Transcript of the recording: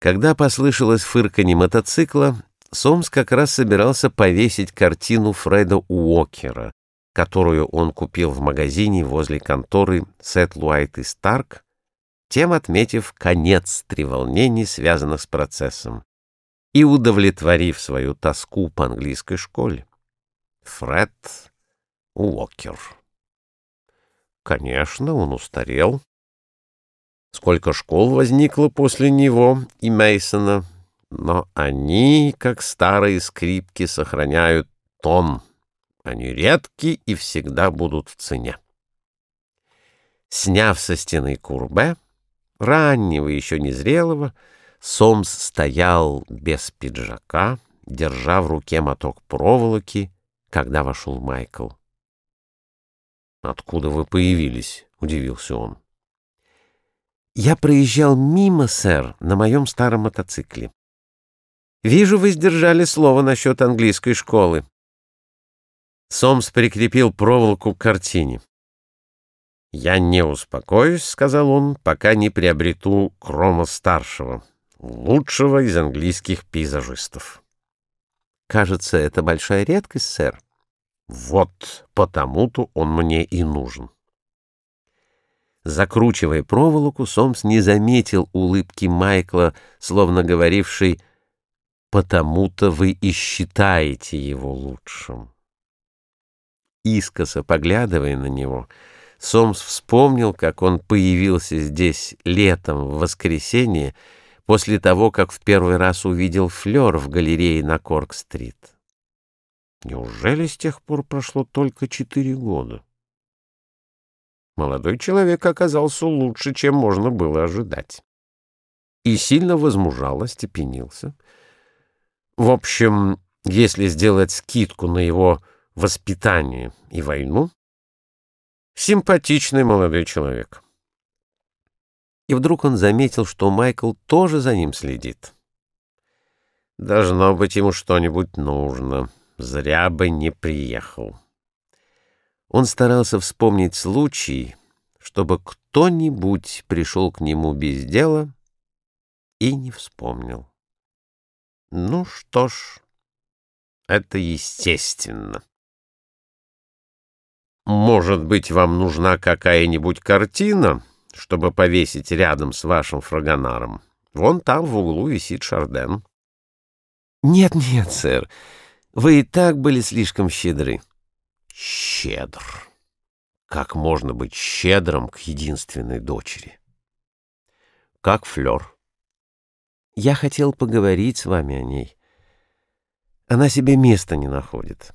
Когда послышалось фырканье мотоцикла, Сомс как раз собирался повесить картину Фреда Уокера, которую он купил в магазине возле конторы Сет Луайт и Старк, тем отметив конец треволнений, связанных с процессом, и удовлетворив свою тоску по английской школе. Фред Уокер. Конечно, он устарел, сколько школ возникло после него и Мейсона, но они, как старые скрипки, сохраняют тон. Они редки и всегда будут в цене. Сняв со стены курбе, раннего, еще незрелого, Сомс стоял без пиджака, держа в руке моток проволоки, когда вошел Майкл. «Откуда вы появились?» — удивился он. Я проезжал мимо, сэр, на моем старом мотоцикле. Вижу, вы сдержали слово насчет английской школы. Сомс прикрепил проволоку к картине. «Я не успокоюсь», — сказал он, — «пока не приобрету Крома-старшего, лучшего из английских пейзажистов». «Кажется, это большая редкость, сэр». «Вот потому-то он мне и нужен». Закручивая проволоку, Сомс не заметил улыбки Майкла, словно говорившей «потому-то вы и считаете его лучшим». Искоса поглядывая на него, Сомс вспомнил, как он появился здесь летом в воскресенье, после того, как в первый раз увидел Флёр в галерее на Корк-стрит. Неужели с тех пор прошло только четыре года? Молодой человек оказался лучше, чем можно было ожидать. И сильно возмужал, остепенился. В общем, если сделать скидку на его воспитание и войну, симпатичный молодой человек. И вдруг он заметил, что Майкл тоже за ним следит. Должно быть, ему что-нибудь нужно. Зря бы не приехал. Он старался вспомнить случай, чтобы кто-нибудь пришел к нему без дела и не вспомнил. Ну что ж, это естественно. Может быть, вам нужна какая-нибудь картина, чтобы повесить рядом с вашим фрагонаром? Вон там в углу висит Шарден. Нет, нет, сэр, вы и так были слишком щедры щедр. Как можно быть щедрым к единственной дочери? Как Флёр? Я хотел поговорить с вами о ней. Она себе места не находит.